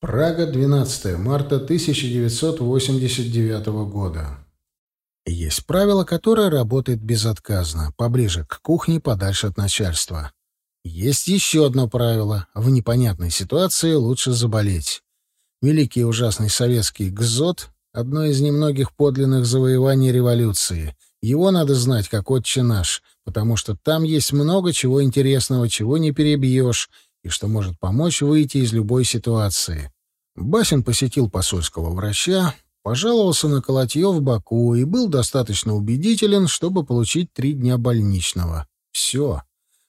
Прага, 12 марта 1989 года. Есть правило, которое работает безотказно, поближе к кухне, подальше от начальства. Есть еще одно правило. В непонятной ситуации лучше заболеть. Великий ужасный советский ГЗОТ — одно из немногих подлинных завоеваний революции. Его надо знать, как отче наш, потому что там есть много чего интересного, чего не перебьешь, и что может помочь выйти из любой ситуации. Басин посетил посольского врача, пожаловался на колотье в боку и был достаточно убедителен, чтобы получить три дня больничного. Все.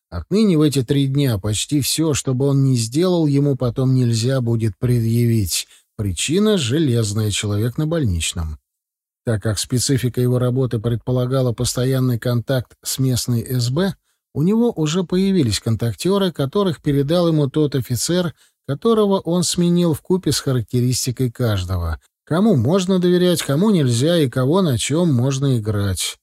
Отныне в эти три дня почти все, что бы он ни сделал, ему потом нельзя будет предъявить. Причина — железная, человек на больничном. Так как специфика его работы предполагала постоянный контакт с местной СБ, у него уже появились контактеры, которых передал ему тот офицер, которого он сменил в купе с характеристикой каждого. Кому можно доверять, кому нельзя и кого на чем можно играть.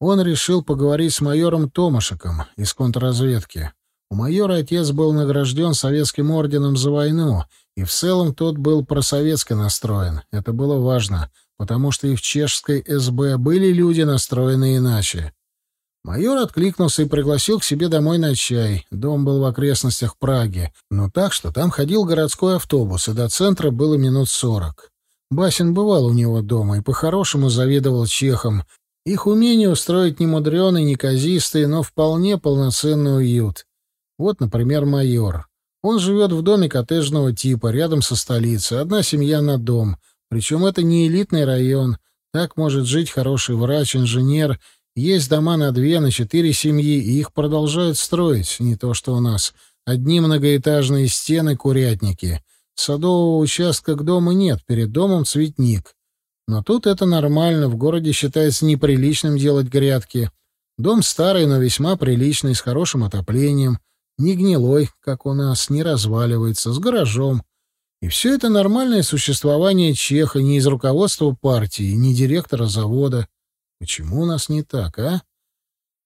Он решил поговорить с майором Томашиком из контрразведки. У майора отец был награжден советским орденом за войну, и в целом тот был просоветско настроен. Это было важно, потому что и в чешской СБ были люди, настроены иначе. Майор откликнулся и пригласил к себе домой на чай. Дом был в окрестностях Праги, но так, что там ходил городской автобус, и до центра было минут сорок. Басин бывал у него дома и по-хорошему завидовал чехам. Их умение устроить немудреный, неказистый, но вполне полноценный уют. Вот, например, майор. Он живет в доме коттеджного типа, рядом со столицей. Одна семья на дом. Причем это не элитный район. Так может жить хороший врач, инженер есть дома на две, на четыре семьи, и их продолжают строить, не то что у нас. Одни многоэтажные стены, курятники. Садового участка к дому нет, перед домом цветник. Но тут это нормально, в городе считается неприличным делать грядки. Дом старый, но весьма приличный, с хорошим отоплением. Не гнилой, как у нас, не разваливается, с гаражом. И все это нормальное существование Чеха не из руководства партии, не директора завода. Почему у нас не так, а?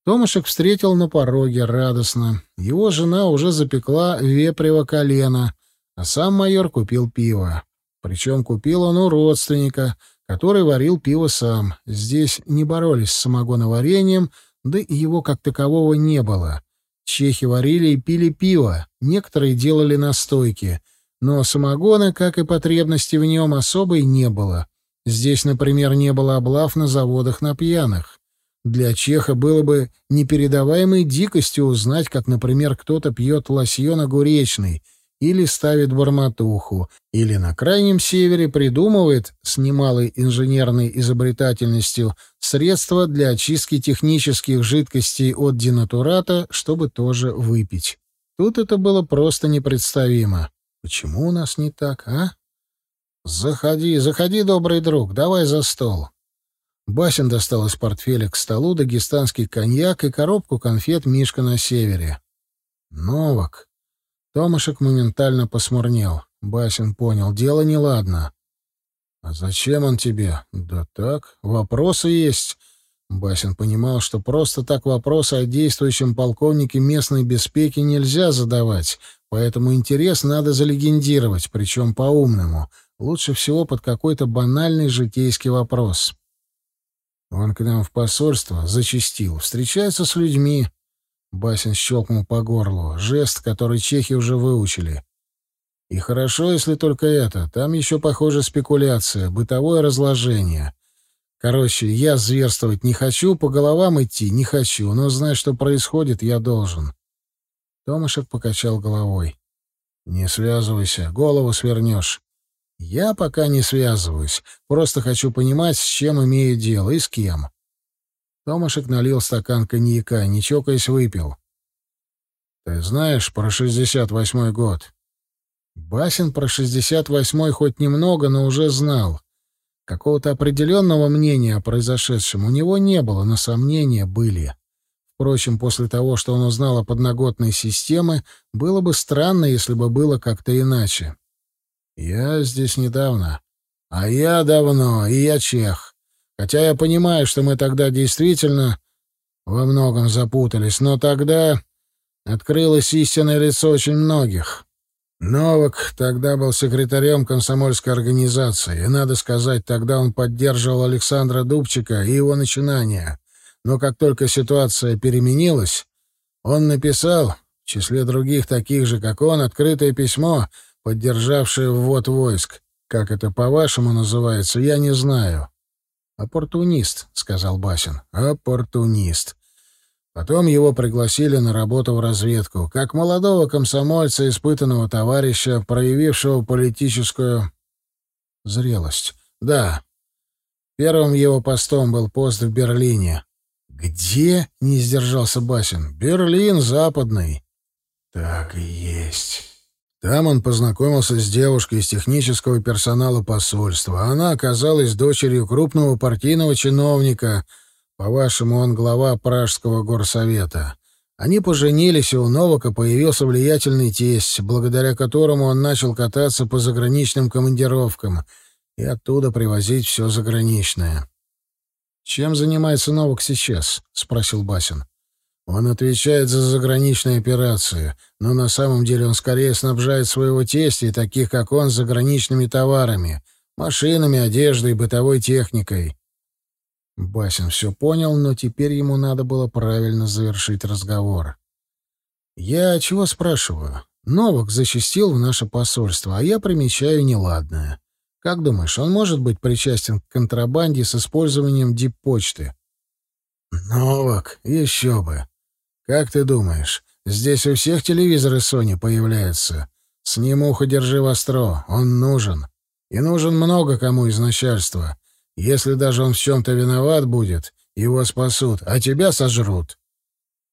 Томашек встретил на пороге радостно. Его жена уже запекла вепрево колено, а сам майор купил пиво. Причем купил он у родственника, который варил пиво сам. Здесь не боролись с самогоноварением, да и его как такового не было. Чехи варили и пили пиво, некоторые делали настойки, но самогона, как и потребности в нем, особой не было. Здесь, например, не было облав на заводах на пьяных. Для чеха было бы непередаваемой дикостью узнать, как, например, кто-то пьет лосьон огуречный или ставит барматуху, или на крайнем севере придумывает с немалой инженерной изобретательностью средства для очистки технических жидкостей от денатурата, чтобы тоже выпить. Тут это было просто непредставимо. Почему у нас не так, а? «Заходи, заходи, добрый друг, давай за стол». Басин достал из портфеля к столу дагестанский коньяк и коробку конфет «Мишка на севере». «Новак». Томашек моментально посмурнел. Басин понял, дело неладно. «А зачем он тебе?» «Да так, вопросы есть». Басин понимал, что просто так вопросы о действующем полковнике местной беспеки нельзя задавать, поэтому интерес надо залегендировать, причем по-умному — Лучше всего под какой-то банальный житейский вопрос. Он к нам в посольство зачастил, встречается с людьми. Басин щелкнул по горлу, жест, который чехи уже выучили. И хорошо, если только это. Там еще, похоже, спекуляция, бытовое разложение. Короче, я зверствовать не хочу, по головам идти не хочу, но знать, что происходит, я должен. Томашек покачал головой. «Не связывайся, голову свернешь. Я пока не связываюсь, просто хочу понимать, с чем имею дело и с кем. Томашек налил стакан коньяка, не чокаясь, выпил. Ты знаешь про шестьдесят восьмой год? Басин про шестьдесят восьмой хоть немного, но уже знал. Какого-то определенного мнения о произошедшем у него не было, но сомнения были. Впрочем, после того, что он узнал о подноготной системе, было бы странно, если бы было как-то иначе. Я здесь недавно. А я давно, и я чех. Хотя я понимаю, что мы тогда действительно во многом запутались, но тогда открылось истинное лицо очень многих. Новак тогда был секретарем комсомольской организации, и, надо сказать, тогда он поддерживал Александра Дубчика и его начинания. Но как только ситуация переменилась, он написал, в числе других таких же, как он, открытое письмо, поддержавшее ввод войск. Как это по-вашему называется, я не знаю. «Оппортунист», — сказал Басин. «Оппортунист. Потом его пригласили на работу в разведку, как молодого комсомольца, испытанного товарища, проявившего политическую зрелость. Да, первым его постом был пост в Берлине. «Где?» — не сдержался Басин. «Берлин, западный». «Так и есть». Там он познакомился с девушкой из технического персонала посольства. Она оказалась дочерью крупного партийного чиновника — по-вашему, он глава Пражского горсовета. Они поженились, и у Новака появился влиятельный тесть, благодаря которому он начал кататься по заграничным командировкам и оттуда привозить все заграничное. «Чем занимается Новак сейчас?» — спросил Басин. «Он отвечает за заграничные операции, но на самом деле он скорее снабжает своего тестя и таких, как он, заграничными товарами, машинами, одеждой, бытовой техникой. Басин все понял, но теперь ему надо было правильно завершить разговор. «Я чего спрашиваю? Новак защитил в наше посольство, а я примечаю неладное. Как думаешь, он может быть причастен к контрабанде с использованием диппочты?» «Новак, еще бы. Как ты думаешь, здесь у всех телевизоры Sony появляются? С ним ухо держи востро, он нужен. И нужен много кому из начальства. Если даже он в чем-то виноват будет, его спасут, а тебя сожрут.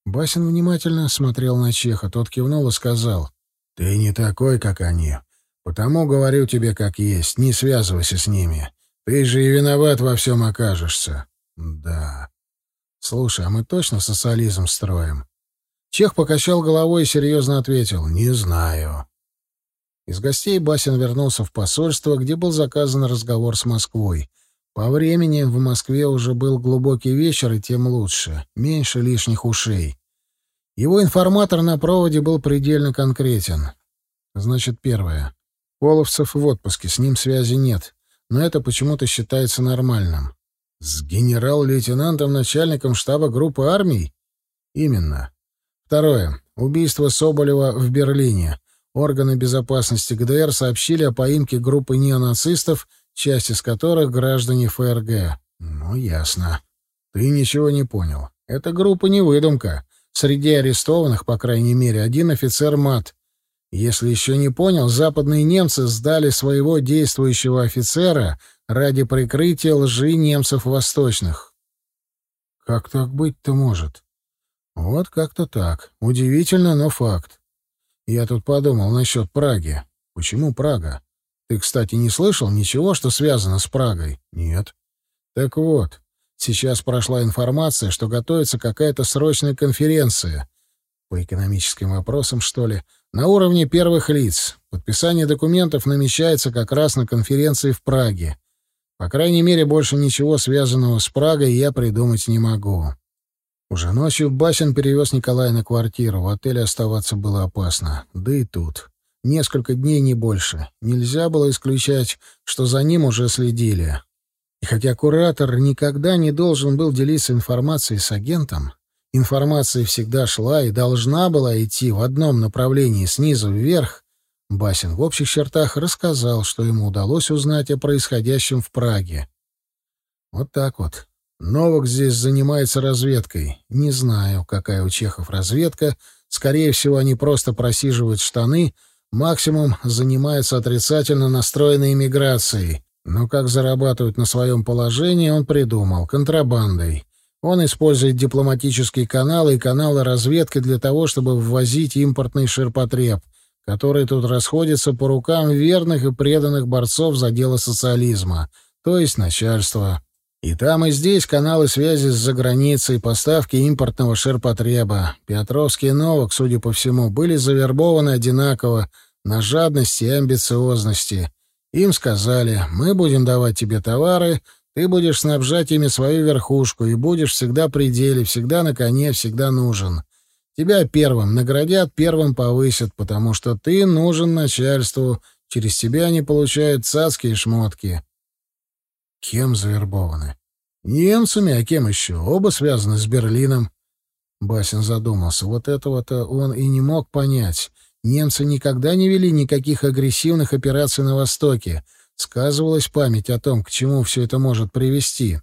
Басин внимательно смотрел на Чеха. Тот кивнул и сказал, «Ты не такой, как они. Потому говорю тебе как есть, не связывайся с ними. Ты же и виноват во всем окажешься». «Да». «Слушай, а мы точно социализм строим?» Чех покачал головой и серьезно ответил, «Не знаю». Из гостей Басин вернулся в посольство, где был заказан разговор с Москвой — по времени в Москве уже был глубокий вечер, и тем лучше. Меньше лишних ушей. Его информатор на проводе был предельно конкретен. Значит, первое. Половцев в отпуске, с ним связи нет. Но это почему-то считается нормальным. С генерал-лейтенантом, начальником штаба группы армий? Именно. Второе. Убийство Соболева в Берлине. Органы безопасности ГДР сообщили о поимке группы неонацистов часть из которых граждане ФРГ. Ну, ясно. Ты ничего не понял. Эта группа не выдумка. Среди арестованных, по крайней мере, один офицер МАТ. Если еще не понял, западные немцы сдали своего действующего офицера ради прикрытия лжи немцев восточных. Как так быть-то может? Вот как-то так. Удивительно, но факт. Я тут подумал насчет Праги. Почему Прага? Ты, кстати, не слышал ничего, что связано с Прагой? Нет. Так вот, сейчас прошла информация, что готовится какая-то срочная конференция. По экономическим вопросам, что ли? На уровне первых лиц. Подписание документов намечается как раз на конференции в Праге. По крайней мере, больше ничего связанного с Прагой я придумать не могу. Уже ночью Басин перевез Николая на квартиру. В отеле оставаться было опасно. Да и тут. Несколько дней, не больше. Нельзя было исключать, что за ним уже следили. И хотя куратор никогда не должен был делиться информацией с агентом, информация всегда шла и должна была идти в одном направлении снизу вверх, Басин в общих чертах рассказал, что ему удалось узнать о происходящем в Праге. Вот так вот. Новак здесь занимается разведкой. Не знаю, какая у чехов разведка. Скорее всего, они просто просиживают штаны — Максимум занимается отрицательно настроенной иммиграцией. Но как зарабатывать на своем положении, он придумал. Контрабандой. Он использует дипломатические каналы и каналы разведки для того, чтобы ввозить импортный ширпотреб, который тут расходится по рукам верных и преданных борцов за дело социализма, то есть начальства. И там, и здесь каналы связи с заграницей, поставки импортного ширпотреба. Петровский и Новак, судя по всему, были завербованы одинаково — на жадности и амбициозности. Им сказали, мы будем давать тебе товары, ты будешь снабжать ими свою верхушку и будешь всегда при деле, всегда на коне, всегда нужен. Тебя первым наградят, первым повысят, потому что ты нужен начальству. Через тебя они получают цацки и шмотки. Кем завербованы? Немцами, а кем еще? Оба связаны с Берлином. Басин задумался. Вот этого-то он и не мог понять. Немцы никогда не вели никаких агрессивных операций на Востоке. Сказывалась память о том, к чему все это может привести.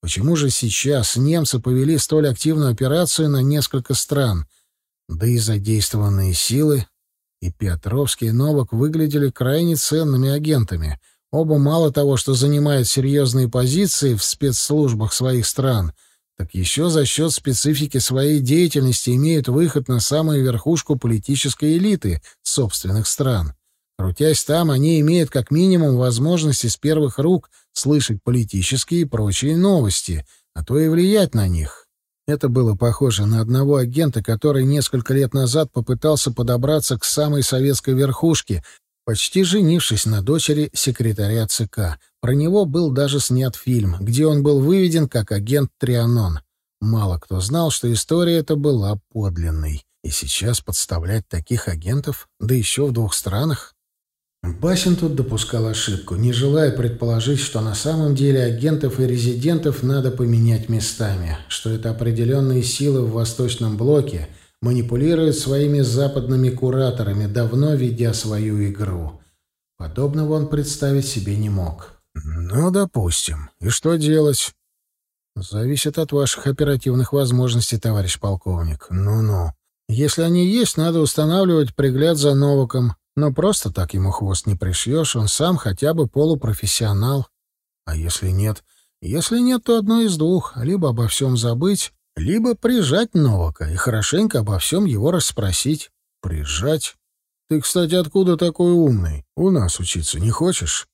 Почему же сейчас немцы повели столь активную операцию на несколько стран? Да и задействованные силы и Петровский, и Новак выглядели крайне ценными агентами. Оба мало того, что занимают серьезные позиции в спецслужбах своих стран, так еще за счет специфики своей деятельности имеют выход на самую верхушку политической элиты собственных стран. Крутясь там, они имеют как минимум возможность из первых рук слышать политические и прочие новости, а то и влиять на них. Это было похоже на одного агента, который несколько лет назад попытался подобраться к самой советской верхушке, почти женившись на дочери секретаря ЦК. Про него был даже снят фильм, где он был выведен как агент Трианон. Мало кто знал, что история эта была подлинной. И сейчас подставлять таких агентов, да еще в двух странах, Басин тут допускал ошибку, не желая предположить, что на самом деле агентов и резидентов надо поменять местами, что это определенные силы в Восточном блоке манипулируют своими западными кураторами, давно ведя свою игру. Подобного он представить себе не мог. «Ну, допустим. И что делать?» «Зависит от ваших оперативных возможностей, товарищ полковник. Ну-ну. Если они есть, надо устанавливать пригляд за Новаком, но просто так ему хвост не пришьешь, он сам хотя бы полупрофессионал. А если нет? Если нет, то одно из двух. Либо обо всем забыть, либо прижать Новака и хорошенько обо всем его расспросить. Прижать? Ты, кстати, откуда такой умный? У нас учиться не хочешь?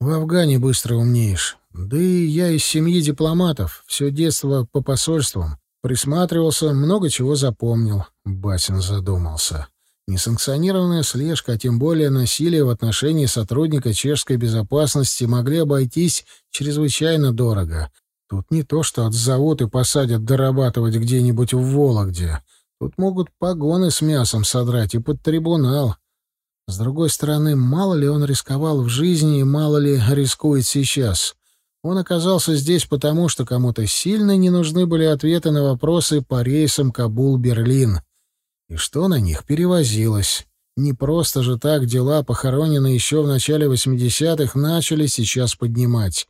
В Афгане быстро умнеешь. Да и я из семьи дипломатов, все детство по посольствам. Присматривался, много чего запомнил. Басин задумался. Несанкционированная слежка, а тем более насилие в отношении сотрудника чешской безопасности могли обойтись чрезвычайно дорого. Тут не то, что отзовут и посадят дорабатывать где-нибудь в Вологде. Тут могут погоны с мясом содрать и под трибунал. С другой стороны, мало ли он рисковал в жизни и мало ли рискует сейчас. Он оказался здесь потому, что кому-то сильно не нужны были ответы на вопросы по рейсам Кабул-Берлин. И что на них перевозилось? Не просто же так дела, похороненные еще в начале 80-х, начали сейчас поднимать.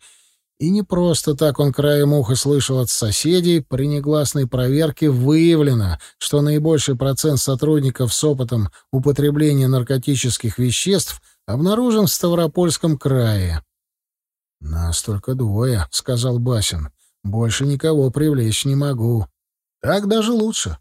И не просто так он краем уха слышал от соседей, при негласной проверке выявлено, что наибольший процент сотрудников с опытом употребления наркотических веществ обнаружен в Ставропольском крае. «Нас только двое», — сказал Басин. «Больше никого привлечь не могу». «Так даже лучше.